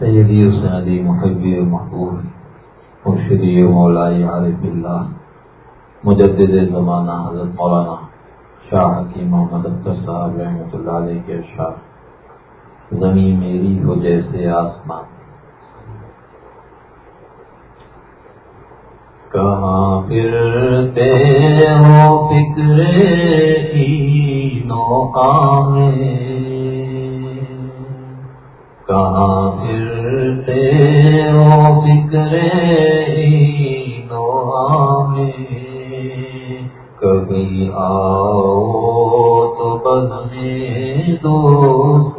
سیدی و حسین محبی و محبوب، مرشدی و مولائی عارف اللہ، مجدد زمانہ حضرت مولانا شاہ حکیم محمد اختر صاحب رحمۃ اللہ علیہ کے شاہ زمین میری ہو جیسے آسمان۔ کہاں پھرتے ہو فکر نو کہاں پھرتے ہو فکر نو میں کبھی آؤ تو بدنے دوست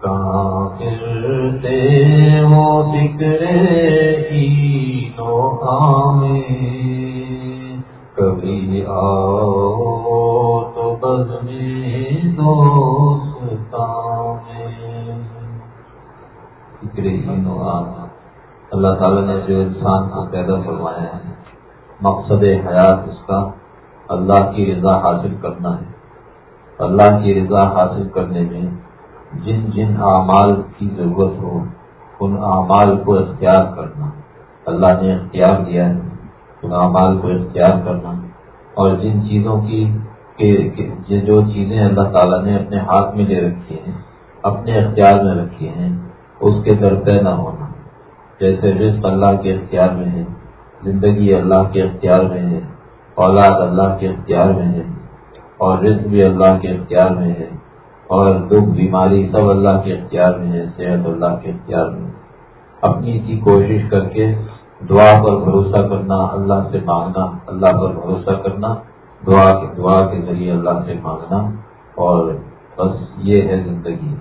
کہاں پھرتے وہ فکرے تو میں کبھی آؤ تو بدنے دوست فکر ہی نو اللہ تعالیٰ نے جو انسان کو پیدا کروایا ہے، مقصد حیات اس کا اللہ کی رضا حاصل کرنا ہے۔ اللہ کی رضا حاصل کرنے میں جن جن اعمال کی ضرورت ہو، ان اعمال کو اختیار کرنا۔ اللہ نے اختیار دیا ہے، ان اعمال کو اختیار کرنا۔ اور جن چیزوں کی جو چیزیں اللہ تعالیٰ نے اپنے ہاتھ میں لے رکھی ہیں، اپنے اختیار میں رکھی ہیں اس کے درپے نہ ہونا۔ جیسے رزق اللہ کے اختیار میں ہے، زندگی اللہ کے اختیار میں ہے، اولاد اللہ کے اختیار میں ہے، اور رزق بھی اللہ کے اختیار میں ہے، اور دکھ، بیماری سب اللہ کے اختیار میں ہے، صحت اللہ کے اختیار میں۔ اپنی سی کوشش کر کے دعا پر بھروسہ کرنا، اللہ سے مانگنا، اللہ پر بھروسہ کرنا، دعا کے دعا کے ذریعے اللہ سے مانگنا، اور بس یہ ہے زندگی۔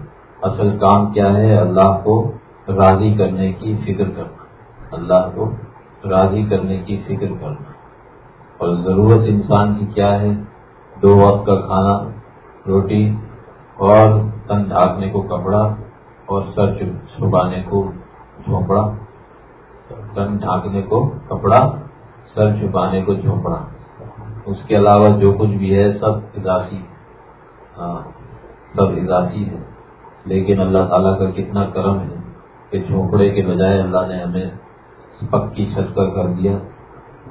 اصل کام کیا ہے اللہ کو راضی کرنے کی فکر کرنا۔ اللہ کو راضی کرنے کی فکر کرنا۔ اور ضرورت انسان کی کیا ہے؟ دو وقت کا کھانا، روٹی اور تن ڈھانکنے کو کپڑا اور سر چھپانے کو جھونپڑا۔ تن ڈھانکنے کو کپڑا، سر چھپانے کو جھونپڑا۔ اس کے علاوہ جو کچھ بھی ہے، سب اضافی ہاں سب اضافی ہے۔ لیکن اللہ تعالیٰ کا کتنا کرم ہے کہ جھونپڑے کے بجائے اللہ نے ہمیں پکی چھت کا کر دیا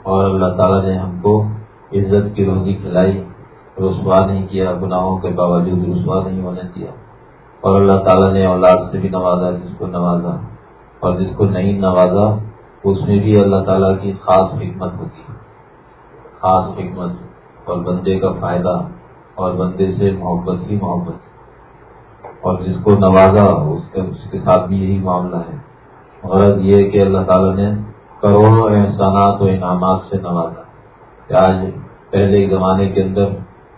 اور اللہ تعالیٰ نے ہم کو عزت کی روزی کھلائی، رسوا نہیں کیا، گناہوں کے باوجود رسوا نہیں ہونے دیا۔ اور اللہ تعالیٰ نے اولاد سے بھی نوازا، جس کو نوازا۔ اور جس کو نہیں نوازا، اس میں بھی اللہ تعالیٰ کی خاص حکمت ہوتی۔ خاص حکمت اور بندے کا فائدہ اور بندے سے محبت ہی محبت۔ اور جس کو نوازا، اس کے ساتھ بھی یہی معاملہ ہے۔ غرض یہ کہ اللہ تعالیٰ نے کروڑوں احسانات و انعامات سے نوازا۔ کہ آج پہلے زمانے کے اندر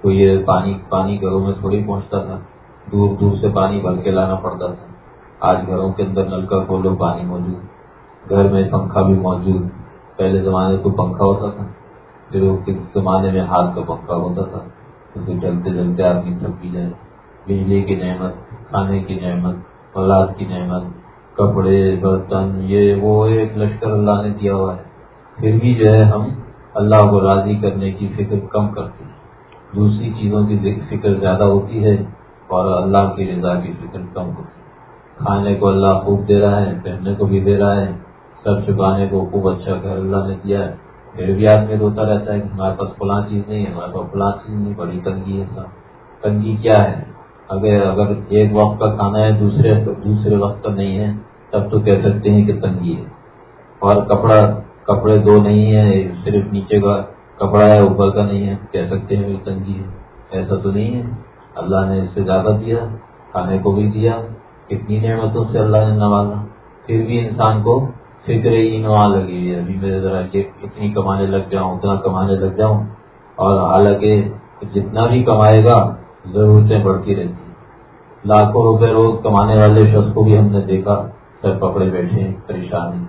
کوئی یہ پانی پانی گھروں میں تھوڑی پہنچتا تھا۔ دور دور سے پانی بھر کے لانا پڑتا تھا۔ آج گھروں کے اندر نل کا کھولو، پانی موجود۔ گھر میں پنکھا بھی موجود۔ پہلے زمانے کو پنکھا ہوتا تھا۔ پھر کس زمانے میں ہاتھ کا پنکھا ہوتا تھا۔ تو چلتے چلتے آدمی تھک بھی جائے۔ بجلی کی نعمت، کھانے کی نعمت، اولاد کی نعمت، کپڑے، برتن، یہ وہ ایک لشکر اللہ نے دیا ہوا ہے۔ پھر بھی جو ہے ہم اللہ کو راضی کرنے کی فکر کم کرتے ہیں۔ دوسری چیزوں کی فکر زیادہ ہوتی ہے اور اللہ کی رضا کی فکر کم ہوتی ہے۔ کھانے کو اللہ خوب دے رہا ہے، پہننے کو بھی دے رہا ہے۔ سر چکانے کو خوب اچھا گھر اللہ نے دیا ہے۔ پھر بھی آدمی روتا رہتا ہے کہ ہمارے پاس فلاں چیز نہیں ہے، ہمارے پاس فلاں چیز نہیں، بڑی تنگی ہے۔ سب تنگی کیا ہے؟ اگر اگر ایک وقت کا کھانا ہے، دوسرے دوسرے وقت کا نہیں ہے، تب تو کہہ سکتے ہیں کہ تنگی ہے۔ اور کپڑا کپڑے دو نہیں ہے صرف نیچے کا کپڑا ہے، اوپر کا نہیں ہے، کہہ سکتے ہیں کہ تنگی ہے۔ ایسا تو نہیں ہے۔ اللہ نے اس سے زیادہ دیا، کھانے کو بھی دیا۔ کتنی نعمتوں سے اللہ نے نوازا۔ پھر بھی انسان کو فکر ہی نوا لگی ہے۔ ابھی میرے ذرا کہ اتنی کمانے لگ جاؤں، اتنا کمانے لگ جاؤں۔ اور حالانکہ جتنا بھی کمائے گا ضرورتیں بڑھتی رہتی ہیں۔ لاکھوں روپے روز کمانے والے شخص کو بھی ہم نے دیکھا، سر پکڑے بیٹھے پریشانی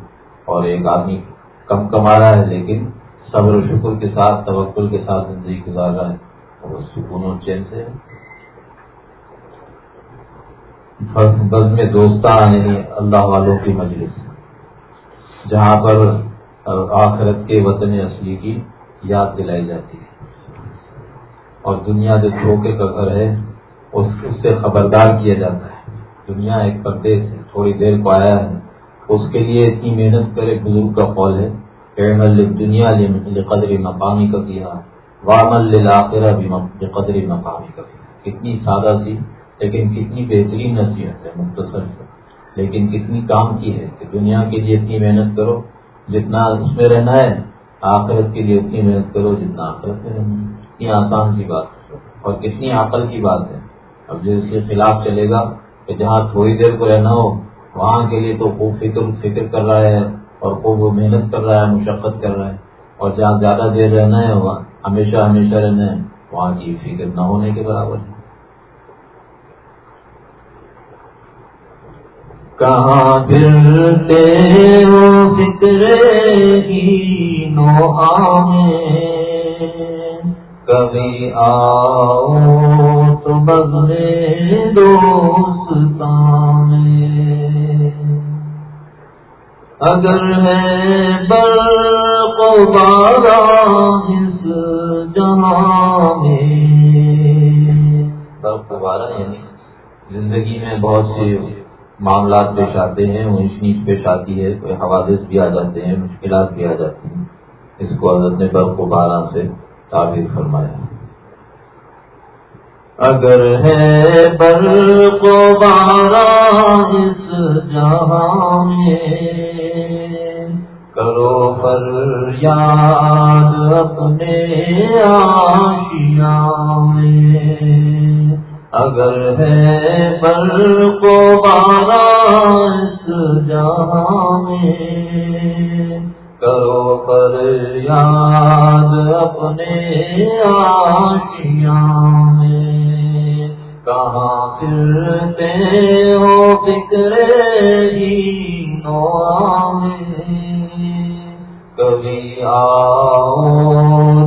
اور ایک آدمی کم کما رہا ہے، لیکن صبر و شکر کے ساتھ، توکل کے ساتھ زندگی گزار رہا ہے۔ اور سکون و چین سے بز میں دوستان یعنی اللہ والوں کی مجلس۔ جہاں پر آخرت کے وطن اصلی کی یاد دلائی جاتی ہے۔ اور دنیا جو دھوکے کا گھر ہے، اس سے خبردار کیا جاتا ہے۔ دنیا ایک پردے سے تھوڑی دیر کو آیا ہے۔ اس کے لیے اتنی محنت کرے بزرگ کا قول ہے دنیا قدر مقامی کا کیا وامل آخرہ قدر مقامی کا کتنی سادہ سی، لیکن کتنی بہترین نصیحت ہے، مختصر سے لیکن کتنی کام کی ہے کہ دنیا کے لیے اتنی محنت کرو جتنا اس میں رہنا ہے، آخرت کے لیے اتنی محنت کرو جتنا آخرت میں رہنا ہے۔ اتنی آسان سی بات اور کتنی عقل کی بات ہے۔ اب جو اس کے خلاف چلے گا کہ جہاں تھوڑی دیر کو رہنا ہو، وہاں کے لیے تو خوب فکر فکر کر رہا ہے اور خوب وہ محنت کر رہا ہے، مشقت کر رہا ہے۔ اور جہاں زیادہ دیر رہنا ہے، وہاں ہمیشہ ہمیشہ رہنا ہے، وہاں کی فکر نہ ہونے کے برابر ہے۔ کہاں پھرتے ہو فکر ہی نو کبھی آؤ تو بدلے دوست اگر ہے بر کو بارہ اس جہاں میں برف بارہ یعنی زندگی میں بہت سی معاملات پیش آتے ہیں، وہ نیچ پیش آتی ہے، کوئی حوادث بھی آ جاتے ہیں، مشکلات بھی آ جاتی ہیں۔ اس کو حضرت نے برف کو بارہ سے تعبیر فرمایا۔ اگر ہے بر کو بارہ اس جہاں میں، کرو پر یاد اپنے آشیا میں۔ اگر ہے پر کو بارہ جہاں میں کرو پر یاد اپنے آشیاں میں۔ کہاں پھرتے ہو ہی نو میں؟ کبھی آؤ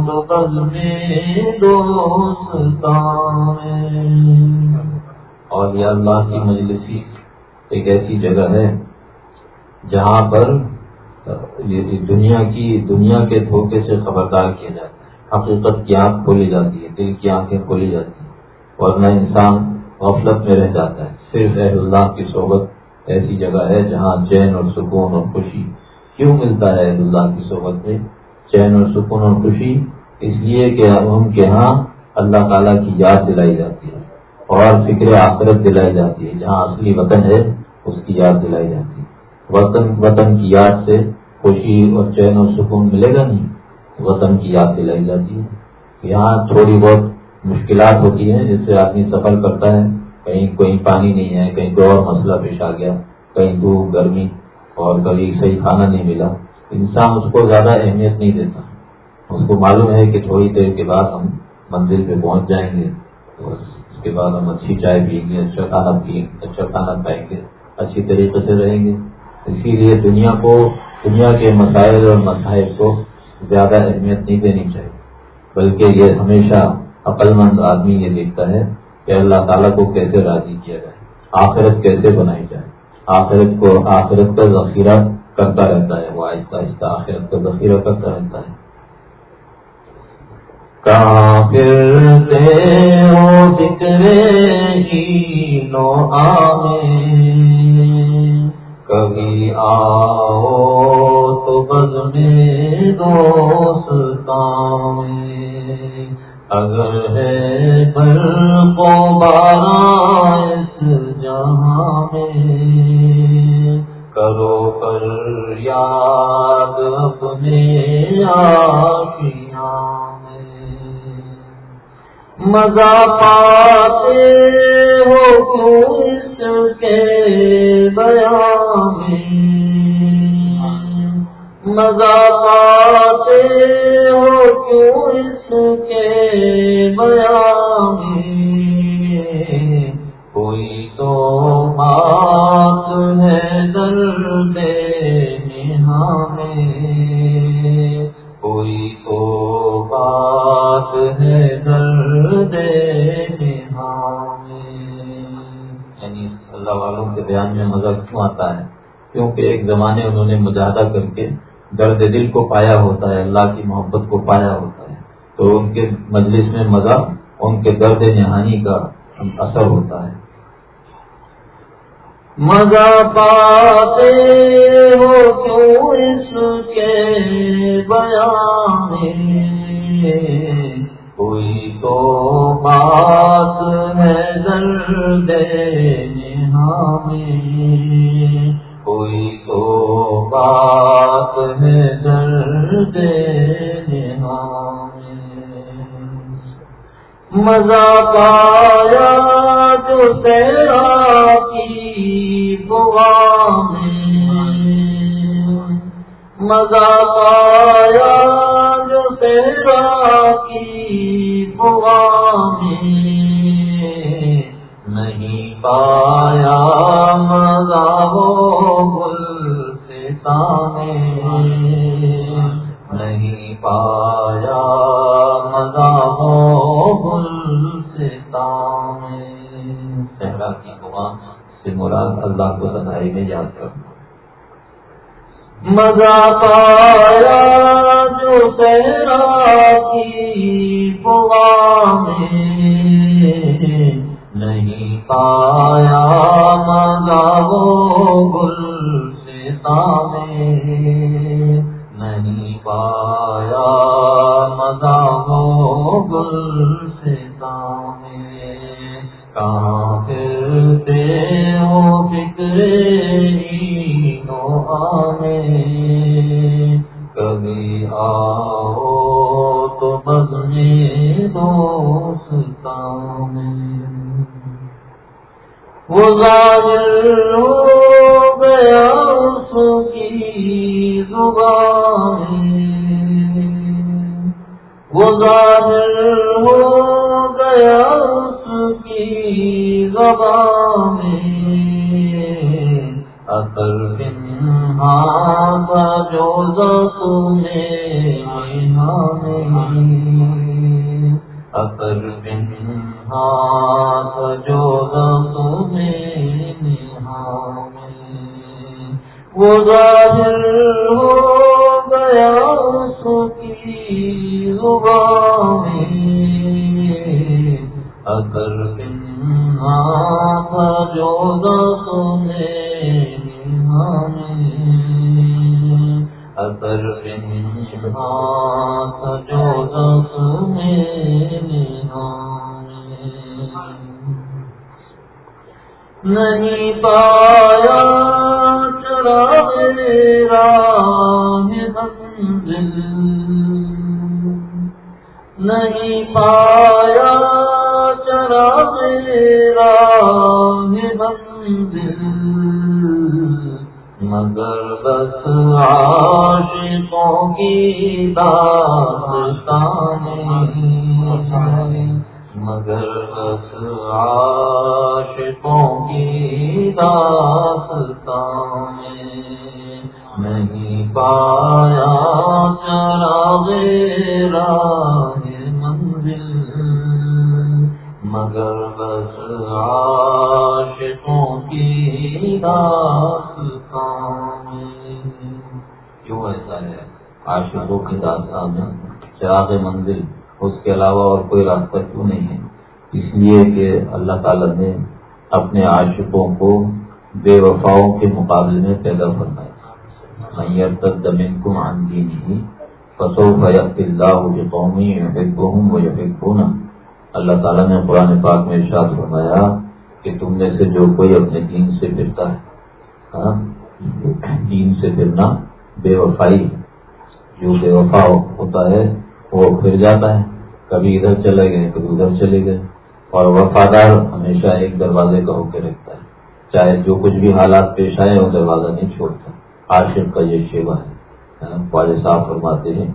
تو بل میں۔ دوست اور یہ اللہ کی مجلسی ایک ایسی جگہ ہے جہاں پر دنیا کی دنیا کے دھوکے سے خبردار کیا جاتا ہے۔ حقیقت کی آنکھ کھولی جاتی ہے، دل کی آنکھیں کھولی جاتی ہیں۔ اور نہ انسان غفلت میں رہ جاتا ہے۔ صرف اہل اللہ کی صحبت ایسی جگہ ہے جہاں چین اور سکون اور خوشی کیوں ملتا ہے اللہ کی صحبت میں؟ چین اور سکون اور خوشی اس لیے کہ ہم کے ہاں اللہ تعالیٰ کی یاد دلائی جاتی ہے اور فکر آخرت دلائی جاتی ہے۔ جہاں اصلی وطن ہے، اس کی یاد دلائی جاتی ہے۔ وطن وطن کی یاد سے خوشی اور چین اور سکون ملے گا نہیں، وطن کی یاد دلائی جاتی ہے۔ یہاں تھوڑی بہت مشکلات ہوتی ہیں، جس سے آدمی سفر کرتا ہے۔ کہیں کوئی پانی نہیں ہے، کہیں کوئی اور مسئلہ پیش آ گیا، کہیں دھوپ، گرمی اور کبھی صحیح کھانا نہیں ملا۔ انسان اس کو زیادہ اہمیت نہیں دیتا۔ اس کو معلوم ہے کہ تھوڑی دیر کے بعد ہم منزل پہ پہنچ جائیں گے۔ اس کے بعد ہم اچھی چائے پئیں گے اچھا کھانا پیئیں گے اچھا کھانا کھائیں گے، اچھی طریقے سے رہیں گے۔ اسی لیے دنیا کو دنیا کے مسائل اور مسائل کو زیادہ اہمیت نہیں دینی چاہیے، بلکہ یہ ہمیشہ عقل مند آدمی یہ دیکھتا ہے کہ اللہ تعالیٰ کو کیسے راضی کیا جائے، آخرت کیسے بنائی جائے۔ آخرت کو، آخرت کا ذخیرہ کرتا رہتا ہے، وہ آہستہ آہستہ آخرت کا ذخیرہ کرتا رہتا ہے۔ کہاں ہی نو کبھی آؤ تو بد میں دوست اگر ہے پر کو بارہ جہاں میں، کرو پر یاد اپنے آشیاں میں۔ مزہ پاتے ہو کیوں اس کے بیان میں مزہ ہو کیوں اس زمانے انہوں نے مجاہدہ کر کے درد دل کو پایا ہوتا ہے، اللہ کی محبت کو پایا ہوتا ہے۔ تو ان کے مجلس میں مزہ، ان کے درد نہانی کا اثر ہوتا ہے۔ مزہ پاتے ہو کیوں اس کے بیان کوئی تو بات ہے درد ہمیں کوئی تو بات ہے درد مزہ پایا جو تیرا کی بوا میں۔ مزہ پایا جو تیرا کی بوا میں۔ نہیں پایا مزہ ہو نہیں پایا مزہ ہو گل صحرا کی دعا سے مراد اللہ کو سدائی میں یاد کرنا مزہ پایا جو تیرا کی بوا میں نہیں پایا مزہ وہ تمہیں جو تمہیں وہ ظاہر ہو عاشقوں کی داستان کیوں ایسا ہے؟ عاشقوں کی داستان میں چراغ منزل، اس کے علاوہ اور کوئی راستہ کیوں نہیں ہے؟ اس لیے کہ اللہ تعالی نے اپنے عاشقوں کو بے وفاؤں کے مقابلے میں پیدا کرنا ہے میئر تک زمین کو آندھی نہیں فصو فیق اللہ قومی ہوں وہ یقین اللہ تعالیٰ نے قرآن پاک میں ارشاد فرمایا کہ تم میں سے جو کوئی اپنے دین سے پھرتا ہے ہاں، دین سے پھرنا بے وفائی جو بے وفا ہوتا ہے، وہ پھر جاتا ہے۔ کبھی ادھر چلے گئے، کبھی ادھر چلے گئے۔ اور وفادار ہمیشہ ایک دروازے کا ہو کے رکھتا ہے۔ چاہے جو کچھ بھی حالات پیش آئے، وہ دروازہ نہیں چھوڑتا۔ عاشق کا یہ شیوا ہے۔ ہاں، خواجہ صاحب فرماتے ہیں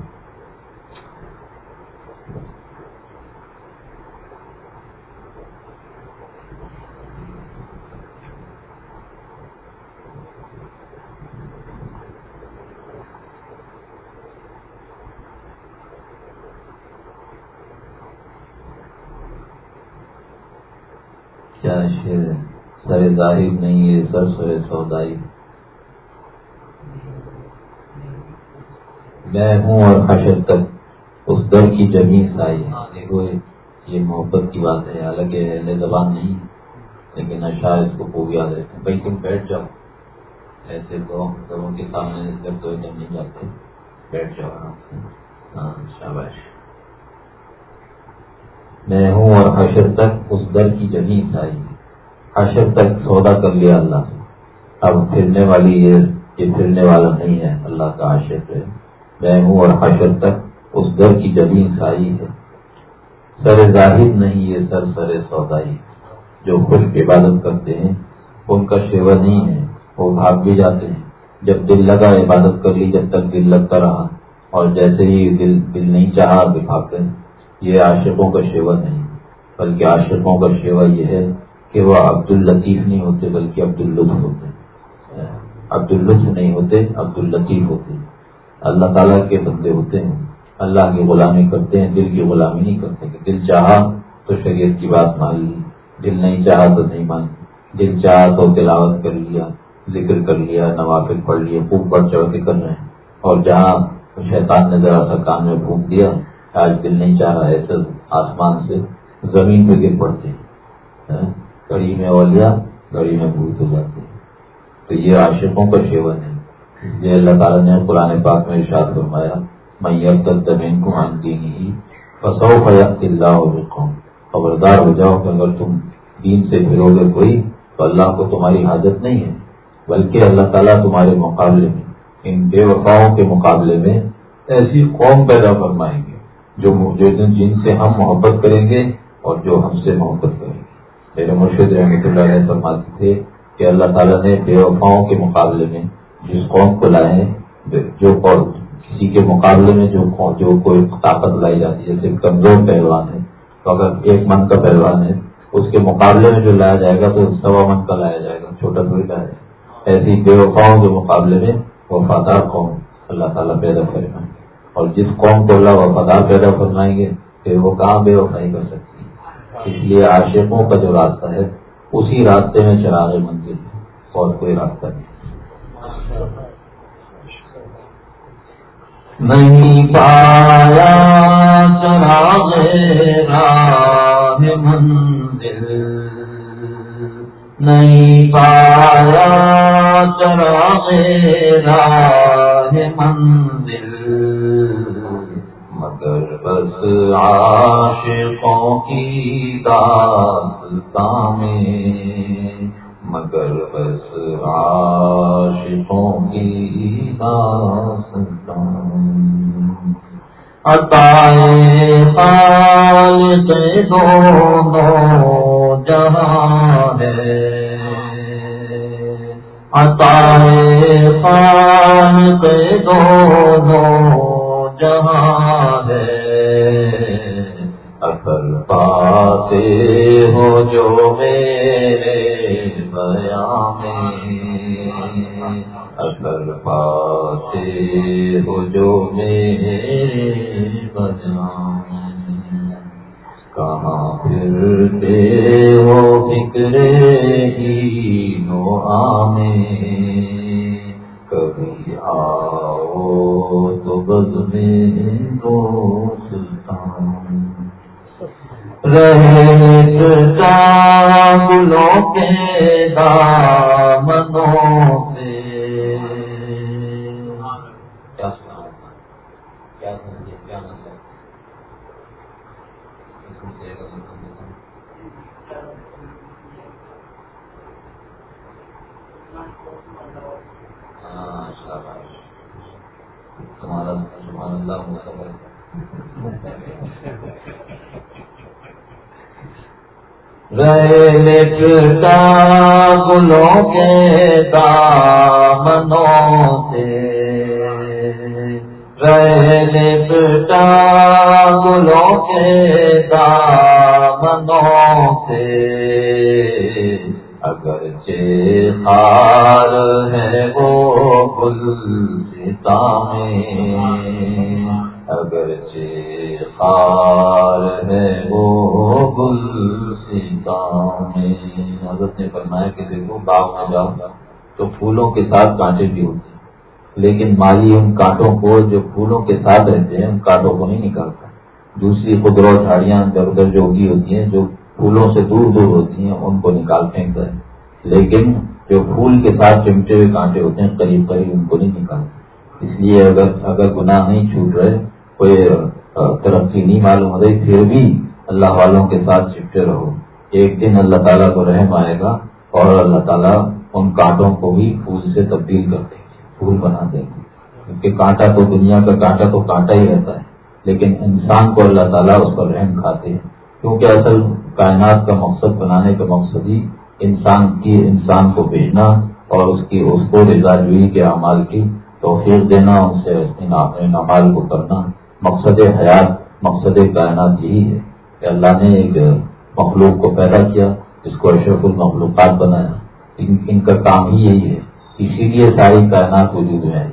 کیا شیر سر ظاہر نہیں ہے، سر سر سودائی۔ میں ہوں اور حشر تک اس در کی زمین آئی دیکھو یہ محبت کی بات ہے۔ حالانکہ اہل زبان نہیں، لیکن شاید اس کو خوب یاد رہتے بھائی تم بیٹھ جاؤ۔ ایسے لوگوں کے سامنے جب تو ادھر نہیں جاتے بیٹھ جاؤ آرام سے۔ ہاں شاباش۔ میں ہوں حشر تک اس در کی زمین آئی حشر تک سودا کر لیا اللہ۔ سے اب پھرنے والی یہ یہ پھرنے والا نہیں ہے۔ اللہ کا عاشق ہے۔ میں ہوں اور حشر تک اس در کی زمین سائی ہے۔ سر ظاہر نہیں یہ سر سر سودائی۔ جو خود عبادت کرتے ہیں، ان کا شیوا نہیں ہے۔ وہ بھاگ بھی جاتے ہیں۔ جب دل لگا عبادت کر لی، جب تک دل لگتا رہا۔ اور جیسے ہی دل دل نہیں چاہا بھاگتے ہیں یہ عاشقوں کا شیوا نہیں۔ بلکہ عاشقوں کا شیوا یہ ہے کہ وہ عبد الطیف نہیں ہوتے بلکہ عبد الطف ہوتے عبد الطف نہیں ہوتے عبد الطیف ہوتے اللہ تعالیٰ کے بندے ہوتے ہیں۔ اللہ کی غلامی کرتے ہیں، دل کی غلامی نہیں کرتے دل چاہا تو شریعت کی بات مان لی، دل نہیں چاہا تو نہیں مان دل چاہا تو تلاوت کر لیا، ذکر کر لیا، نوافل پڑھ لیا، خوب بڑھ چڑھ کے کر رہے ہیں۔ اور جہاں شیطان نے ذرا سا کان میں پھونک دیا، آج دل نہیں چاہ رہا ایسے آسمان سے زمین پہ گر پڑتے ہیں ہاں؟ کڑی میں اولیا، گڑی میں بھوت ہو جاتے ہیں۔ تو یہ عاشقوں کا شیون ہے۔ یہ اللہ تعالیٰ نے قرآن پاک میں ارشاد فرمایا میں تک زمین کو مانتی نہیں فسو فیق اللہ ہو خبردار ہو جاؤ کہ اگر تم دین سے پھرو گے کوئی، تو اللہ کو تمہاری حاجت نہیں ہے، بلکہ اللہ تعالیٰ تمہارے مقابلے میں، ان بے وفاؤں کے مقابلے میں ایسی قوم پیدا فرمائیں گے، جو جن سے ہم محبت کریں گے اور جو ہم سے محبت کریں گے میرے مرشد رحمۃ اللہ علیہ فرماتے تھے کہ اللہ تعالیٰ نے بے وفاؤں کے مقابلے میں جس قوم کو لائے ہیں، جو کسی کے مقابلے میں جو جو کوئی طاقت لائی جاتی ہے، جیسے کمزور پہلوان ہے تو اگر ایک من کا پہلوان ہے، اس کے مقابلے میں جو لایا جائے گا تو سوا من کا لایا جائے گا، چھوٹا تھوڑی لایا جائے گا۔ ایسی بے وفاؤں کے مقابلے میں وفادار قوم اللہ تعالیٰ پیدا کرے گا اور جس قوم کو اللہ وفادار پیدا فرمائیں گے، پھر وہ کہاں بے وفائی کر سکتی؟ ہے اس لیے عاشقوں کا جو راستہ ہے، اسی راستے میں چراغ منزل ہے، اور کوئی راستہ نہیں۔ نہیں پایا چراغ راہ منزل، نہیں پایا چراغ راہ منزل۔ مگر بس عاشقوں کی داستان میں مگر بس عاشقوں کی داستان عطائے خالق دونوں جہاں ہے عطائے خالق دونوں جہاں ہے۔ اصل پاتے ہو جو میرے بیان میں۔ اگر پاتے ہو جو میرے بجان کہاں پھرتے ہو فکر ہی نو آمے کبھی آؤ تو بز میں دو سلطان۔ رہے گلوں کے دامنوں اللہ لٹتا گلوں کے دامنوں سے۔ رہ لٹتا گلوں کے دامنوں سے۔ اگر چار ہے وہ گل ستا میں۔ چار ہے وہ گل حضرت نے فرمایا کہ دیکھو باغ میں جاؤ تو پھولوں کے ساتھ کانٹے بھی ہوتے ہیں۔ لیکن مالی ان کانٹوں کو جو پھولوں کے ساتھ رہتے ہیں، ان کانٹوں کو نہیں نکالتا۔ دوسری خدرو جھاڑیاں ادھر ادھر جو اگی ہوتی ہیں، جو پھولوں سے دور دور ہوتی ہیں، ان کو نکال پھینکتا ہے لیکن جو پھول کے ساتھ چمٹے ہوئے کانٹے ہوتے ہیں، قریب قریب ان کو نہیں نکالتے۔ اس لیے اگر اگر گناہ نہیں چھوٹ رہے، کوئی ترقی نہیں معلوم ہو رہی، پھر بھی اللہ والوں کے ساتھ چپٹے رہو۔ ایک دن اللہ تعالیٰ کو رحم آئے گا اور اللہ تعالیٰ ان کانٹوں کو بھی پھول سے تبدیل کر دیں گے، پھول بنا دیں گے۔ کیونکہ کانٹا تو دنیا کا کانٹا تو کانٹا ہی رہتا ہے، لیکن انسان کو اللہ تعالیٰ اس پر رحم کھاتے ہیں۔ کیونکہ اصل کائنات کا مقصد بنانے کا مقصد ہی انسان کی انسان کو بھیجنا اور اس کی، اس کو رضا جوئی کے اعمال کی توفیق دینا ان سے کو کرنا مقصد حیات، مقصد کائنات یہی ہے کہ اللہ نے ایک مخلوق کو پیدا کیا جس کو اشرف المخلوقات بنایا۔ ان کا کام ہی یہی ہے۔ اسی لیے ساری کائنات وجود میں آئی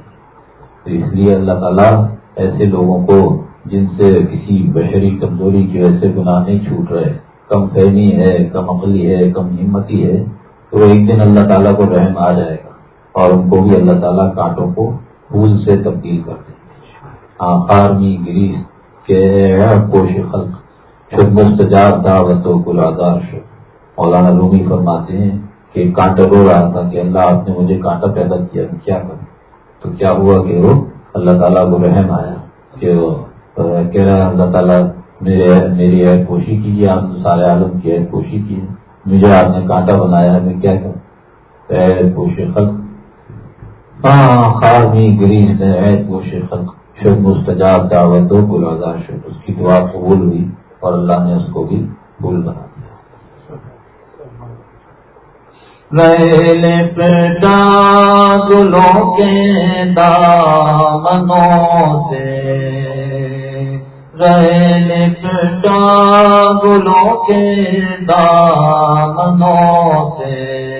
تو اس لیے اللہ تعالیٰ ایسے لوگوں کو جن سے کسی بشری کمزوری کی وجہ سے گناہ نہیں چھوٹ رہے، کم فہمی ہے، کم عقلی ہے، کم ہمتی ہے، تو ایک دن اللہ تعالیٰ کو رحم آ جائے گا اور ان کو بھی اللہ تعالیٰ کانٹوں کو پھول سے تبدیل کر دیں گے ہاں خارمی گریس کے کوش خلق، شد مستجاب دعوت و گل آدار مولانا رومی فرماتے ہیں کہ کانٹا رو رہا تھا کہ اللہ آپ نے مجھے کانٹا پیدا کیا کیا کروں تو کیا ہوا کہ وہ اللہ تعالیٰ کو رحم آیا کہ وہ کہہ رہا ہے اللہ تعالیٰ، میرے میری عید کوشی کیجیے آپ نے سارے عالم کی عید کوشی کی ہے۔ مجھے آپ نے کانٹا بنایا ہے، میں کیا کروں؟ عید کوشی خلق ہاں خاص گریز ہے عید خلق شب مستجاب دعوت دو گل شب اس کی دعا قبول ہوئی اور اللہ نے اس کو بھی بھول بنا لپٹا گلوں کے دامنوں سے۔ رہے لپٹا گلوں کے دامنوں سے۔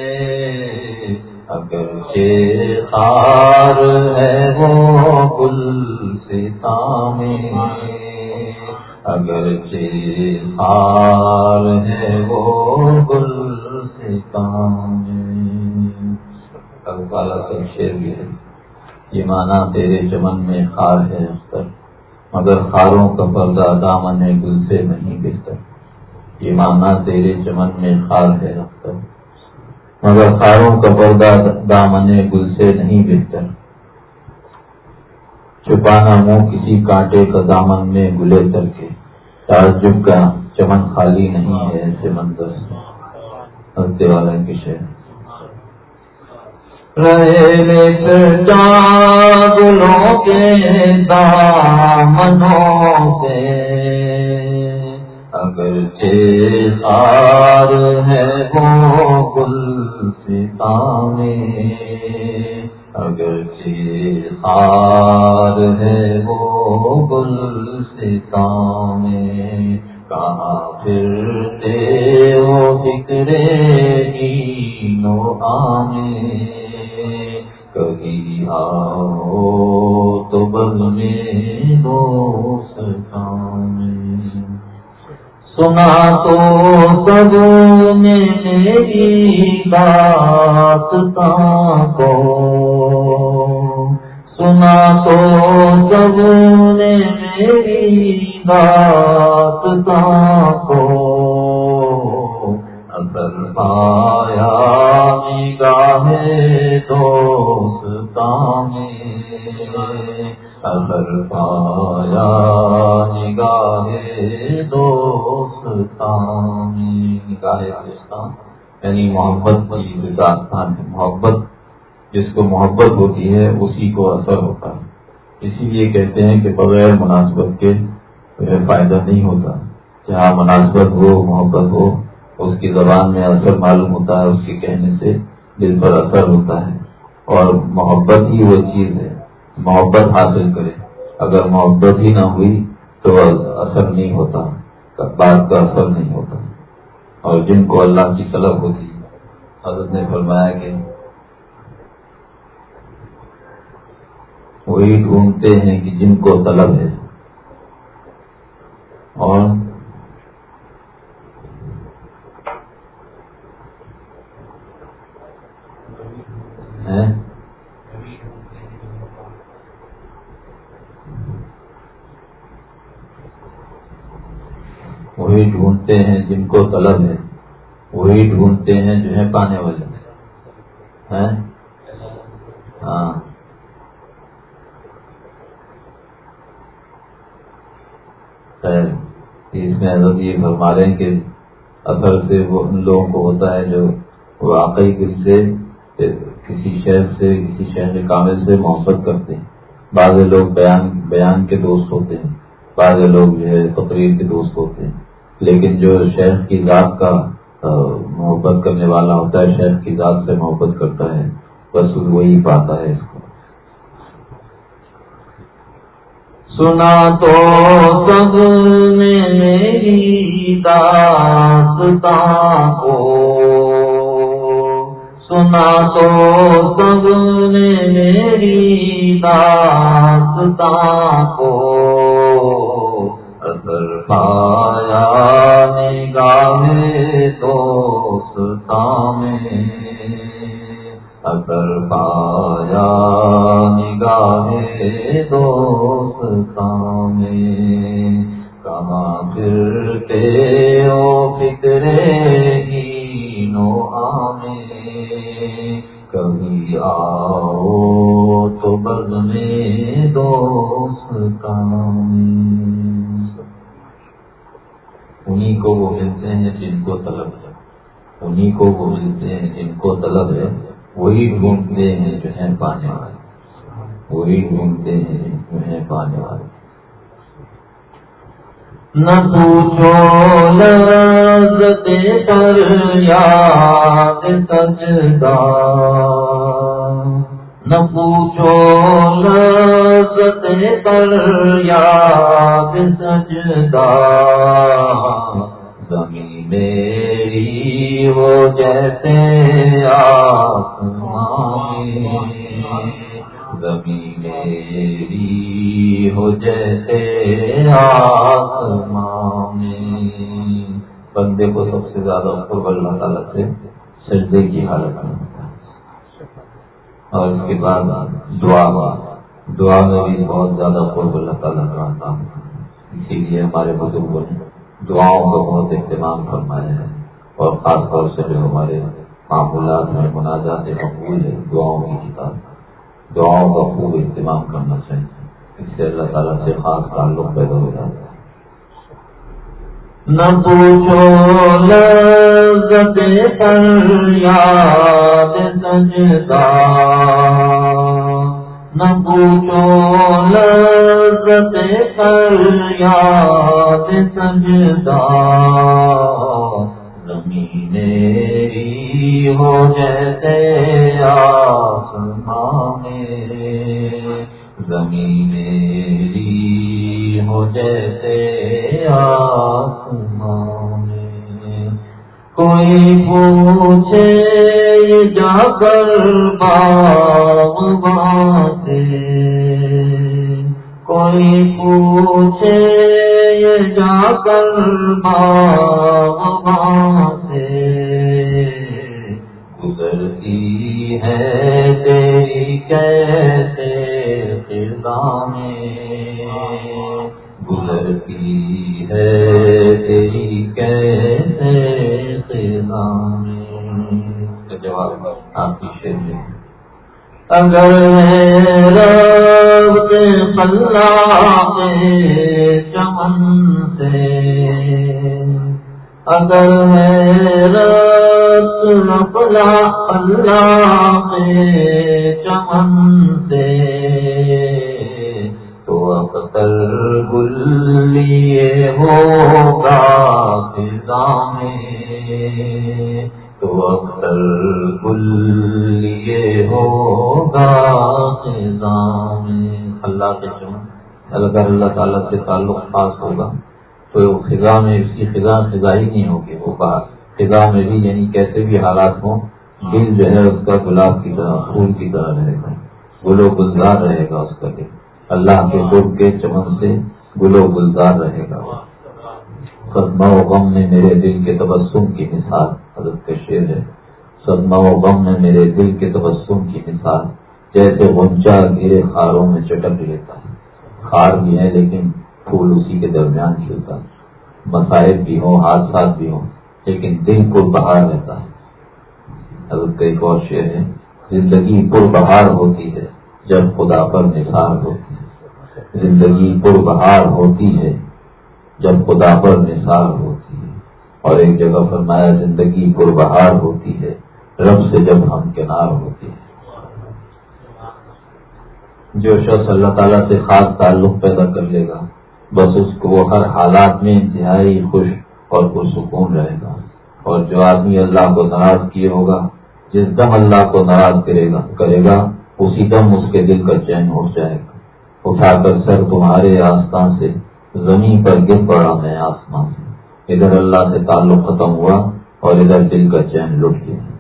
اگر خار ہے وہ گل سیتا میں اگر خار ہے وہ گل شیر بھی ہے۔ یہ مانا تیرے چمن میں خار ہے اختر مگر خاروں کا پردہ دامن گل سے نہیں بہتر۔ یہ مانا تیرے چمن میں خار ہے اختر مگر خاروں کا پردہ دامن گل سے نہیں بہتر۔ چھپانا منہ کسی کانٹے کا دامن میں گلے تر کے۔ تعجب کا چمن خالی نہیں ہے ایسے منظر ہنستے والا کے شہر۔ گلوں کے دامنوں سے۔ اگر چار ہے وہ چار ہے وہ گل سیتانے کہاں پھرتے وہ فکرے نو آنے۔ کبھی آؤ تو بل میں سنا تو سب نے میری بات کو سنا تو سب نے میری بات کو اثر پایا نگاہ دوست اثر پایا نگاہ دوست نگاہ یعنی محبت کی داستان محبت جس کو محبت ہوتی ہے، اسی کو اثر ہوتا ہے۔ اسی لیے کہتے ہیں کہ بغیر مناسبت کے فائدہ نہیں ہوتا۔ جہاں مناسبت ہو، محبت ہو، اس کی زبان میں اثر معلوم ہوتا ہے، اس کے کہنے سے دل پر اثر ہوتا ہے۔ اور محبت ہی وہ چیز ہے۔ محبت حاصل کرے۔ اگر محبت ہی نہ ہوئی تو اثر نہیں ہوتا۔ بات کا اثر نہیں ہوتا۔ اور جن کو اللہ کی طلب ہوتی، حضرت نے فرمایا کہ وہی ڈھونڈتے ہیں کہ جن کو طلب ہے۔ اور وہی ڈھونڈتے ہیں جن کو طلب ہے۔ وہی ڈھونڈتے ہیں جو ہے پانے والے۔ ہاں۔ خیر اس میں حضرت یہ فرما رہے ہیں کہ اثر سے وہ ان لوگوں کو ہوتا ہے جو واقعی دل سے، کسی شہر سے، کسی شہر کامل سے محبت کرتے ہیں۔ بعض لوگ بیان بیان کے دوست ہوتے ہیں۔ بعض لوگ جو ہے تقریر کے دوست ہوتے ہیں۔ لیکن جو شہر کی ذات کا محبت کرنے والا ہوتا ہے، شہر کی ذات سے محبت کرتا ہے، بس وہی پاتا ہے اس کو۔ سنا تو سب میری داستان کو سنا تو سب نے میری داستان کو اثر پایا نگاہ دوست میں اثر پایا نگاہ دوست میں کما پھرتے او فکرے ہی نو آمیں کبھی آؤ تو بد میں دوست انہیں کو وہ ملتے ہیں جن کو طلب ہے انہیں کو وہ ملتے ہیں جن کو طلب ہے وہی ڈھونڈتے ہیں جو ہیں پانے والے۔ وہی ڈھونڈتے ہیں جو ہیں پانے والے۔ نہ پوچھو لذتے پر یاد سجدہ۔ نہ پوچھو لذتے پر یاد سجدہ۔ زمین میری وہ جیسے زمین میری ہو جیسے آسمان بندے کو سب سے زیادہ قرب اللہ تعالیٰ سے سجدے کی حالت میں اور اس کے بعد دعا دعا میں بھی بہت زیادہ قرب اللہ تعالیٰ کا اسی لیے ہمارے بزرگوں نے دعاؤں کا بہت اہتمام فرمایا ہے۔ اور خاص طور سے جو ہمارے معمولات میں مناجات مقبول ہے دعاؤں کی کتاب دعاؤں کا خوب اہتمام کرنا چاہیے۔ اس سے اللہ تعالیٰ سے خاص تعلق پیدا ہو جاتا ہے۔ نہ پوچھو لذتے پر یاد سجدہ۔ نہ پوچھو لذتے پر یاد سجدہ۔ میری ہو جیسے آسمان زمین میری ہو جیسے آسمان کوئی پوچھے جا کر باغ باتے کوئی پوچھے جا کر باغ باتے ہے تیری کیسے میں؟ گزرتی ہے تیری کیسے میں جواب آپ کی شیر میں؟ اگر رب کے چمن سے، اگر ہے رب پلا اللہ کے چمن سے تو اختر گل لیے ہوگا فضا میں تو اختر گل لیے ہوگا فضا میں اللہ کے چمن۔ اگر اللہ تعالیٰ سے تعلق خاص ہوگا، تو خزاں میں اس کی خزاں خزا ہی نہیں ہوگی، وہ بات خزاں میں بھی یعنی کیسے بھی حالات ہوں دل جو ہے اس کا گلاب کی طرح پھول کی طرح رہے گا۔ گلو گلزار رہے گا اس کا دل۔ اللہ کے دکھ کے چمن سے گلو گلزار رہے گا۔ صدمہ و غم میں میرے دل کے تبسم کی مثال حضرت کا شعر ہے۔ صدمہ و غم میں میرے دل کے تبسم کی مثال۔ جیسے غنچا گرے خاروں میں چٹک لیتا ہے۔ خار بھی ہے لیکن پھول اسی کے درمیان کھلتا مسائل بھی ہوں حادثات بھی ہوں۔ لیکن دل کو بہار رہتا ہے۔ حضرت ایک اور شعر ہے، زندگی پر بہار ہوتی ہے جب خدا پر نثار ہوتی ہے۔ زندگی پر بہار ہوتی ہے جب خدا پر نثار ہوتی ہے۔ اور ایک جگہ فرمایا، زندگی پر بہار ہوتی ہے رب سے جب ہم کنار ہوتے ہیں۔ جو شخص اللہ تعالیٰ سے خاص تعلق پیدا کر لے گا، بس اس کو وہ ہر حالات میں انتہائی خوش اور پرسکون رہے گا۔ اور جو آدمی اللہ کو ناراض کیے ہوگا، جس دم اللہ کو ناراض کرے گا کرے گا، اسی دم اس کے دل کا چین اٹھ جائے گا۔ اٹھا کر سر تمہارے آستان سے، زمین پر گر پڑا میں آسمان سے۔ ادھر اللہ سے تعلق ختم ہوا اور ادھر دل کا چین لٹ گیا۔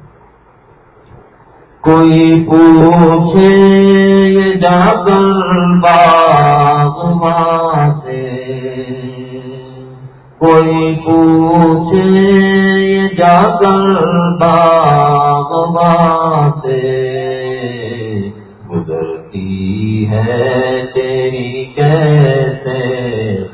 کوئی پوچھے جا کر باغ سے کوئی پوچھے جا کر باغ سے گزرتی ہے تیری کیسے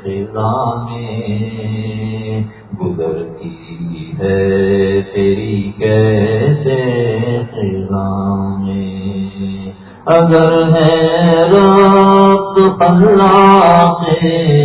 خزا میں؟ گزرتی ہے تیری کیسے اگر ہے رات اللہ سے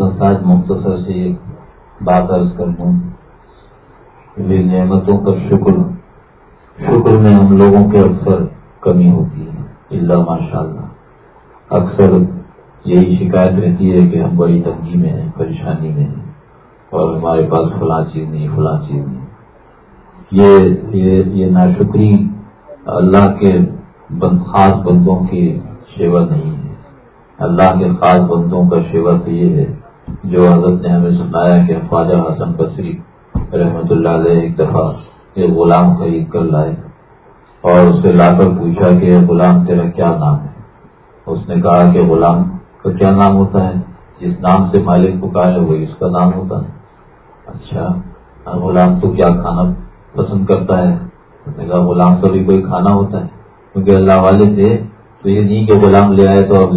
آج مختصر سے ایک بات عرض کر دوں۔ نعمتوں کا شکر شکر میں ہم لوگوں کے اکثر کمی ہوتی ہے اللہ ماشاء اللہ اکثر یہی شکایت رہتی ہے کہ ہم بڑی تنگی میں ہیں، پریشانی میں ہیں، اور ہمارے پاس فلاں چیز نہیں، فلاں چیز نہیں۔ یہ یہ یہ ناشکری اللہ کے بند، خاص بندوں کی شیوا نہیں ہے۔ اللہ کے خاص بندوں کا شیوا تو یہ ہے جو حضرت نے ہمیں سنایا کہ خواجہ حسن بصری رحمت اللہ علیہ ایک دفعہ یہ غلام خرید کر لائے اور اس سے لا کر پوچھا کہ غلام تیرا کیا نام ہے؟ اس نے کہا کہ غلام کا کیا نام ہوتا ہے؟ جس نام سے مالک پکارے وہی اس کا نام ہوتا ہے۔ اچھا غلام تو کیا کھانا پسند کرتا ہے؟ اس نے کہا، غلام کا بھی کوئی کھانا ہوتا ہے، کیونکہ اللہ والے تھے، تو یہ نہیں کہ غلام لے آئے تو اب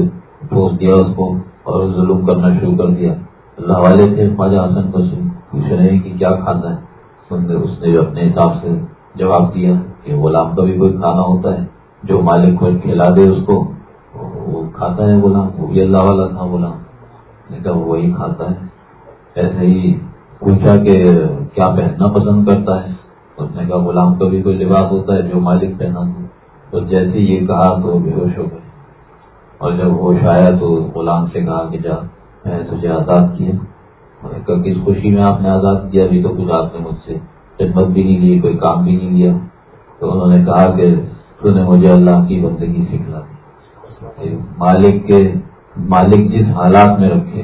پوچھ دیا اس کو اور ظلم کرنا شروع کر دیا۔ اللہ والے تھے خواجہ حسن کو پوچھ رہے ہیں کہ کیا کھاتا ہے۔ اس نے جو اپنے حساب سے جواب دیا کہ غلام کا بھی کوئی کھانا ہوتا ہے، جو مالک کو کھلا دے اس کو، وہ کھاتا ہے غلام وہ بھی اللہ والا تھا غلام نے کہا وہی کھاتا ہے۔ ایسے ہی پوچھا کہ کیا پہننا پسند کرتا ہے؟ اس نے کہا غلام کا بھی کوئی لباس ہوتا ہے، جو مالک پہنا تو جیسے یہ کہا تو بے ہوش ہو گئے۔ اور جب ہوش آیا تو غلام سے کہا کہ جا میں نے تجھے آزاد کیا کس خوشی میں آپ نے آزاد کیا ابھی تو کچھ آپ نے مجھ سے خدمت بھی نہیں لی، کوئی کام بھی نہیں لیا۔ تو انہوں نے کہا کہ تو نے مجھے اللہ کی بندگی سکھلا دی مالک کے، مالک جس حالات میں رکھے،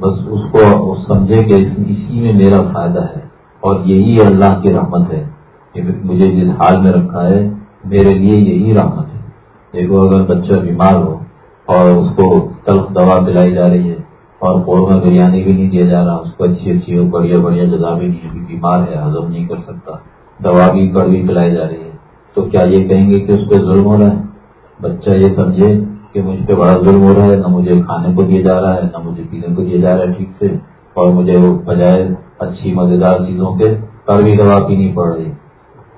بس اس کو سمجھے کہ اسی میں میرا فائدہ ہے۔ اور یہی اللہ کی رحمت ہے۔ کہ مجھے جس حال میں رکھا ہے، میرے لیے یہی رحمت ہے۔ دیکھو، اگر بچہ بیمار ہو اور اس کو تلخ دوا پلائی جا رہی ہے اور قورمہ بریانی بھی نہیں دیا جا رہا، اس کو اچھی اچھی ہو بڑھیا بڑھیا جگہ بھی نہیں بیمار ہے ہضم نہیں کر سکتا۔ دوا بھی کڑوی پلائی جا رہی ہے۔ تو کیا یہ کہیں گے کہ اس پہ ظلم ہو رہا ہے؟ بچہ یہ سمجھے کہ مجھ پہ بڑا ظلم ہو رہا ہے، نہ مجھے کھانے کو دیا جا رہا ہے، نہ مجھے پینے کو دیا جا رہا ہے ٹھیک سے، اور مجھے وہ بجائے اچھی مزیدار چیزوں کے کڑوی دوا پینی پڑ رہی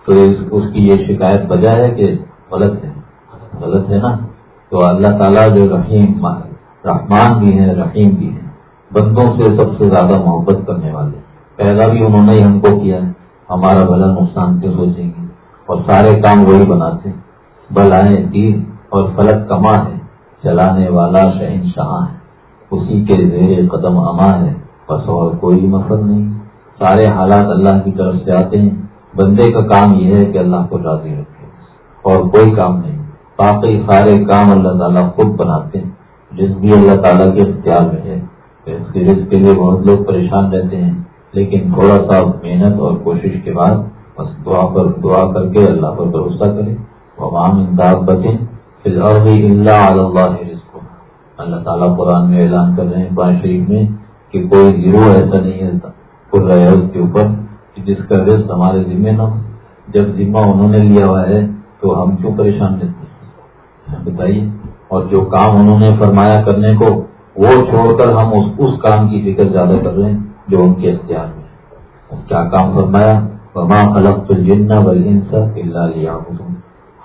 تو اس کی یہ شکایت وجہ ہے کہ غلط ہے۔ غلط ہے نا؟ تو اللہ تعالیٰ جو رحیم رحمان بھی ہے رحیم بھی ہے بندوں سے سب سے زیادہ محبت کرنے والے۔ پیدا بھی انہوں نے ہی ہم کو کیا ہے۔ ہمارا بھلا نقصان کیوں سوچیں گے۔ اور سارے کام وہی بناتے بل آئے اور فلک کما ہے۔ چلانے والا شہن شاہ ہے۔ اسی کے زیر قدم اما ہے۔ بس اور کوئی مفر نہیں۔ سارے حالات اللہ کی طرف سے آتے ہیں۔ بندے کا کام یہ ہے کہ اللہ کو راضی رکھے۔ اور کوئی کام نہیں۔ باقی سارے کام اللہ تعالیٰ خود بناتے ہیں۔ جس بھی اللہ تعالیٰ کے اختیار میں ہے، اس کے رزق کے لیے بہت لوگ پریشان رہتے ہیں، لیکن تھوڑا سا محنت اور کوشش کے بعد بس دعا پر، دعا کر کے اللہ پر بھروسہ کرے عوام امداد بچیں پھر اللہ اللہ رزق اللہ تعالیٰ قرآن میں اعلان کر رہے ہیں قرآن شریف میں کہ کوئی گروہ ایسا نہیں ہے کھل رہا ہے اس کے اوپر جس کا رزق ہمارے ذمے نہ ہو۔ جب ذمہ انہوں نے لیا ہوا ہے تو ہم کیوں پریشان رہتے ہیں؟ بتائیے۔ اور جو کام انہوں نے فرمایا کرنے کو، وہ چھوڑ کر ہم اس اس کام کی فکر زیادہ کر رہے ہیں جو ان کے اختیار میں کیا کام فرمایا؟ وما خلق الجن والانس الا ليعبدون۔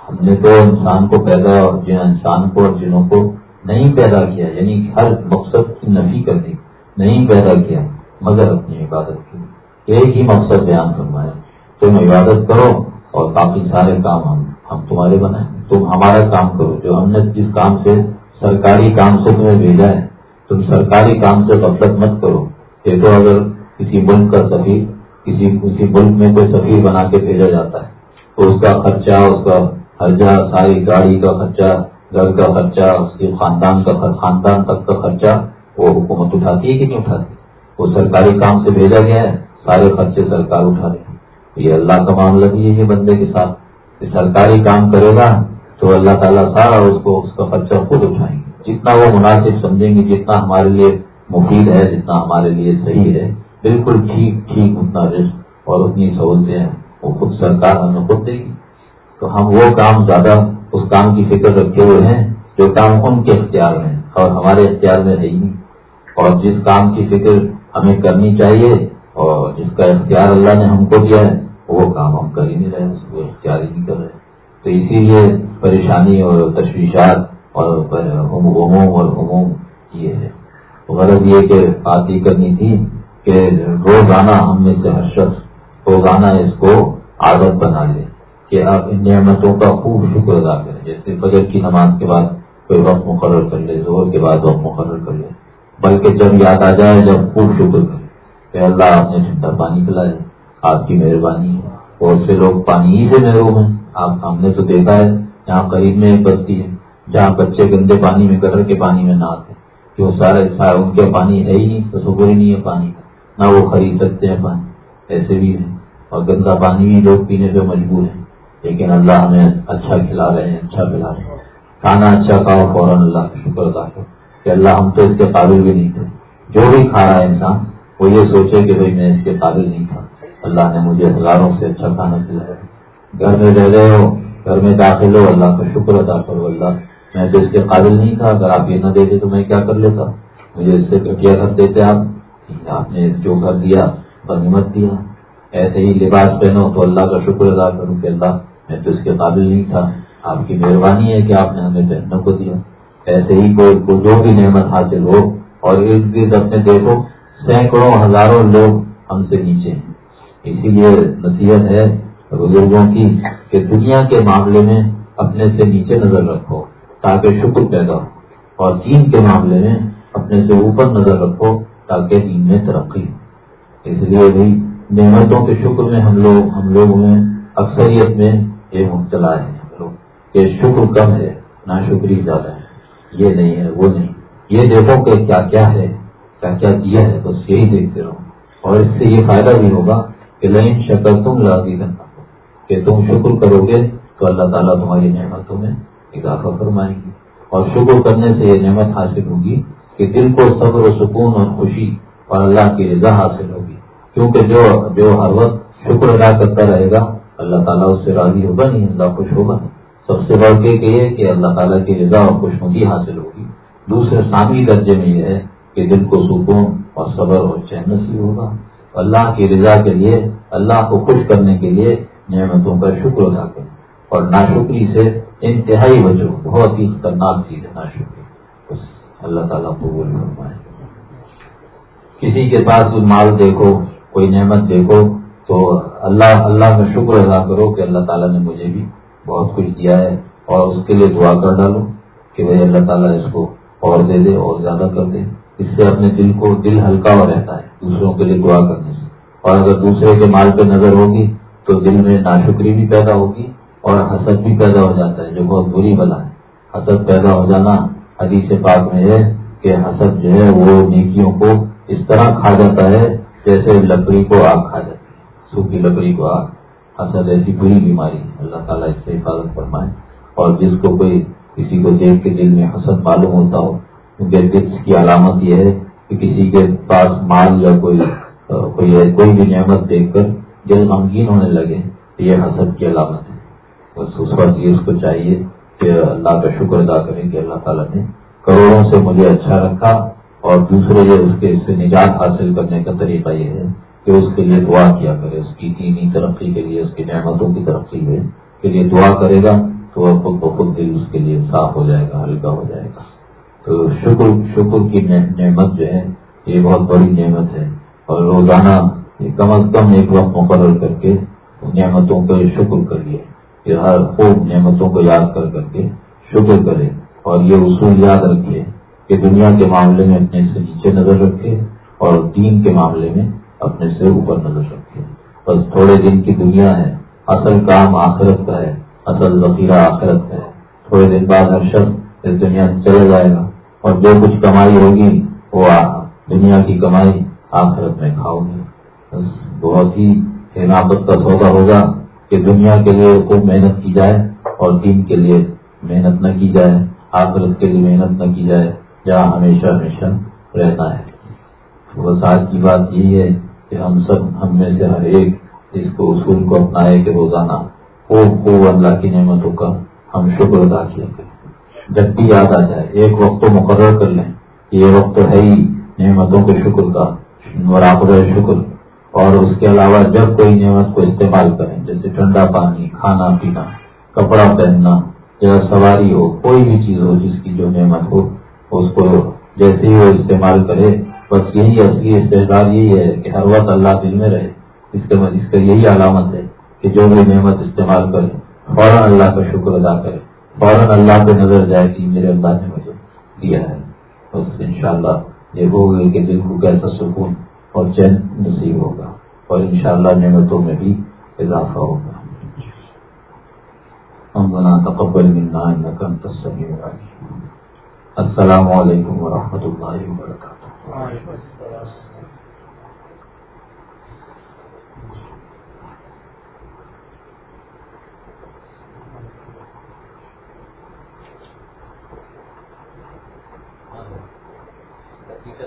ہم نے تو انسان کو پیدا اور انسان کو اور جنوں کو نہیں پیدا کیا یعنی ہر مقصد کی نفی کر دی، نہیں پیدا کیا، مگر اپنی عبادت کی۔ ایک ہی مقصد بیان فرمایا، تم عبادت کرو اور باقی سارے کام ہم ہم تمہارے بنائیں۔ تم ہمارا کام کرو، جو ہم نے جس کام سے سرکاری کام سے تمہیں بھیجا ہے، تم سرکاری کام سے غفلت مت کرو۔ کہ تو اگر کسی ملک کا سفیر، کسی کسی ملک میں کوئی سفیر بنا کے بھیجا جاتا ہے، تو اس کا خرچہ، اس کا خرچہ، ساری گاڑی کا خرچہ، گھر کا خرچہ، اس کے خاندان کا خاندان تک کا خرچہ، وہ حکومت اٹھاتی ہے کہ نہیں اٹھاتی؟ وہ سرکاری کام سے بھیجا گیا ہے، سارے خرچے سرکار اٹھا رہی ہے یہ اللہ کا معاملہ بھی ہے بندے کے ساتھ سرکاری کام کرے گا تو اللہ تعالیٰ سارا اس کو اس کا خرچہ خود اٹھائیں۔ گے جتنا وہ مناسب سمجھیں گے، جتنا ہمارے لیے مفید ہے، جتنا ہمارے لیے صحیح ہے۔ بالکل ٹھیک ٹھیک اتنا رسک اور اتنی سہولتیں ہیں۔ وہ خود سرکار ہمیں خود دے گی تو ہم وہ کام زیادہ اس کام کی فکر رکھے ہوئے ہیں جو کام ان کے اختیار میں اور ہمارے اختیار میں ہے نہیں۔ اور جس کام کی فکر ہمیں کرنی چاہیے اور جس کا اختیار اللہ نے ہم کو دیا ہے، وہ کام ہم کر ہی نہیں رہے، اس کو اختیار ہی نہیں کر رہے۔ تو اسی لیے پریشانی اور تشویشات اور اور عموم یہ ہے۔ غرض یہ کہ بات یہ کرنی تھی کہ روزانہ ہم میں سے ہر شخص روزانہ اس کو عادت بنا لے کہ آپ ان نعمتوں کا خوب شکر ادا کریں۔ جیسے فجر کی نماز کے بعد کوئی وقت مقرر کر لے زور کے بعد وقت مقرر کر لے۔ بلکہ جب یاد آ جائے، جب خوب شکر کرے کہ اللہ آپ نے ٹھنڈا پانی پلایا آپ کی مہربانی ہے۔ بہت سے لوگ پانی ہی سے محروم ہیں۔ آپ ہم نے تو دیکھا ہے یہاں قریب میں ایک بستی ہے، جہاں بچے گندے پانی میں گٹر کے پانی میں نہ آتے کہ وہ سارا ان کے پانی ہے ہی نہیں، تو ہی نہیں ہے پانی۔ کا نہ وہ خرید سکتے ہیں پانی، ایسے بھی ہیں۔ اور گندا پانی بھی لوگ پینے پہ مجبور ہیں۔ لیکن اللہ ہمیں اچھا کھلا رہے ہیں اچھا پلا رہے ہیں۔ کھانا اچھا کھاؤ، فوراً اللہ کا شکر ادا کرو۔ کہ اللہ ہم تو اس کے قابل بھی نہیں تھے۔ جو بھی کھا رہا ہے انسان، وہ یہ سوچے کہ بھائی میں اس کے قابل نہیں تھا۔ اللہ نے مجھے ہزاروں سے اچھا کھانا کھلایا۔ گھر میں رہ رہے ہو، گھر میں داخل ہو، اللہ کا شکر ادا کرو، اللہ میں تو اس کے قابل نہیں تھا، اگر آپ یہ نہ دیتے تو میں کیا کر لیتا؟ مجھے اس سے کیا کر دیتے آپ؟ آپ نے جو گھر دیا، غنیمت دیا۔ ایسے ہی لباس پہنو تو اللہ کا شکر ادا کروں کہ اللہ میں تو اس کے قابل نہیں تھا۔ آپ کی مہربانی ہے کہ آپ نے ہمیں پہننے کو دیا۔ ایسے ہی کوئی جو بھی نعمت حاصل ہو اور ارد گرد اپنے دیکھو، سینکڑوں ہزاروں لوگ ہم سے نیچے ہیں۔ اسی لیے نصیحت ہے بزرگوں کی کہ دنیا کے معاملے میں اپنے سے نیچے نظر رکھو، تاکہ شکر پیدا ہو۔ اور دین کے معاملے میں اپنے سے اوپر نظر رکھو، تاکہ دین میں ترقی ہو۔ اس لیے بھی نعمتوں کے شکر میں ہم لوگ ہم لوگ میں اکثریت میں یہ مبتلا ہے کہ شکر کم ہے نہ شکری زیادہ ہے۔ یہ نہیں ہے، وہ نہیں۔ یہ دیکھو کہ کیا کیا ہے، کیا کیا دیا ہے، بس یہی دیکھتے رہو۔ اور اس سے یہ فائدہ بھی ہوگا کہ لائن شکر تم راضی کرنا کہ تم شکر کرو گے تو اللہ تعالیٰ تمہاری نعمتوں میں اضافہ فرمائیں گی اور شکر کرنے سے یہ نعمت حاصل ہوگی کہ دل کو صبر و سکون اور خوشی اور اللہ کی رضا حاصل ہوگی۔ کیونکہ جو جو ہر وقت شکر ادا کرتا رہے گا، اللہ تعالیٰ اس سے راضی ہوگا نہیں، اللہ خوش ہوگا۔ سب سے بڑھ کے یہ کہ اللہ تعالیٰ کی رضا اور خوش خوشنودی حاصل ہوگی۔ دوسرے ثانی درجے میں یہ ہے کہ دل کو سکون اور صبر اور چین نصیب ہوگا۔ اللہ کی رضا کے لیے، اللہ کو خوش کرنے کے لیے نعمتوں کا شکر ادا کریں۔ اور ناشکری سے انتہائی وجہ، بہت ہی خطرناک چیز ہے ناشکری۔ بس اللہ تعالیٰ کو بول فرمائے۔ کسی کے پاس مال دیکھو، کوئی نعمت دیکھو، تو اللہ اللہ کا شکر ادا کرو کہ اللہ تعالیٰ نے مجھے بھی بہت کچھ دیا ہے۔ اور اس کے لیے دعا کر ڈالو کہ بھائی اللہ تعالیٰ اس کو اور دے دے اور زیادہ کر دے۔ اس سے اپنے دل کو دل ہلکا ہو رہتا ہے دوسروں کے لیے دعا کرنے سے۔ اور اگر دوسرے کے مال پہ نظر ہوگی تو دل میں ناشکری بھی پیدا ہوگی اور حسد بھی پیدا ہو جاتا ہے، جو بہت بری بلا ہے۔ حسد پیدا ہو جانا حدیث پاک میں ہے کہ حسد جو ہے وہ نیکیوں کو اس طرح کھا جاتا ہے جیسے لکڑی کو آگ کھا جاتی ہے، سوکھی لکڑی کو آگ۔ حسد ایسی بری بیماری اللہ تعالیٰ اس سے حفاظت فرمائے۔ اور جس کو کوئی کسی کو دیکھ کے دل میں حسد معلوم ہوتا ہو، کیونکہ دل کی علامت یہ ہے کہ کسی کے پاس مال یا کوئی کوئی کوئی بھی نعمت دیکھ کر دل غمگین ہونے لگے یہ حسد کی علامت ہے۔ بس اس وقت یہ اس کو چاہیے کہ اللہ کا شکر ادا کریں کہ اللہ تعالیٰ نے کروڑوں سے مجھے اچھا رکھا اور دوسرے یہ اس کے اس سے نجات حاصل کرنے کا طریقہ یہ ہے کہ اس کے لیے دعا کیا کرے، اس کی دینی ترقی کے لیے، اس کی نعمتوں کی ترقی کے لیے دعا کرے گا تو وہ خود بخود دل اس کے لیے صاف ہو جائے گا، ہلکا ہو جائے گا۔ تو شکر شکر کی نعمت جو ہے، یہ بہت بڑی نعمت ہے اور روزانہ کم از کم ایک وقت مقرر کر کے نعمتوں کا شکر کریے، کہ ہر خوب نعمتوں کو یاد کر کر کے شکر کرے اور یہ اصول یاد رکھیے کہ دنیا کے معاملے میں اپنے سے نیچے نظر رکھے اور دین کے معاملے میں اپنے سے اوپر نظر رکھے بس تھوڑے دن کی دنیا ہے، اصل کام آخرت کا ہے، اصل ذخیرہ آخرت کا ہے۔ تھوڑے دن بعد ہر شخص اس دنیا سے چلے جائے گا اور جو کچھ کمائی ہوگی، وہ دنیا کی کمائی آخرت میں کھاؤ گی۔ بس بہت ہی حمافت کا سودا ہوگا کہ دنیا کے لیے خوب محنت کی جائے اور دین کے لیے محنت نہ کی جائے، آخرت کے لیے محنت نہ کی جائے، جہاں ہمیشہ ہمیشہ رہنا ہے۔ بس آج کی بات یہی ہے کہ ہم سب، ہم میں سے ہر ایک اس کو اصول کو اپنائے کہ روزانہ خوب خوب اللہ کی نعمتوں کا ہم شکر ادا کیا کریں جب بھی یاد آ جائے، ایک وقت تو مقرر کر لیں یہ وقت تو ہے ہی نعمتوں کے شکر کا مراقب شکر۔ اور اس کے علاوہ جب کوئی نعمت کو استعمال کریں، جیسے ٹھنڈا پانی، کھانا پینا، کپڑا پہننا، یا سواری ہو، کوئی بھی چیز ہو جس کی جو نعمت ہو، اس کو جیسے ہی وہ استعمال کرے، بس یہی اصلی استعمال یہی ہے کہ ہر وقت اللہ دل میں رہے۔ اس کے اس کا یہی علامت ہے کہ جو بھی نعمت استعمال کرے، فوراً اللہ کا شکر ادا کرے، فوراً اللہ پہ نظر جائے کہ میرے اللہ نے مجھے دیا ہے۔ بس ان شاء اللہ یہ ہوگا کہ دل کو کیسا سکون اور چین نصیب ہوگا اور انشاءاللہ نعمتوں میں بھی اضافہ ہوگا۔ ہم بنا تقبل ملنا انت السمیع العلیم۔ السلام علیکم ورحمۃ اللہ وبرکاتہ۔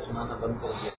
سنانا بند کر دیا۔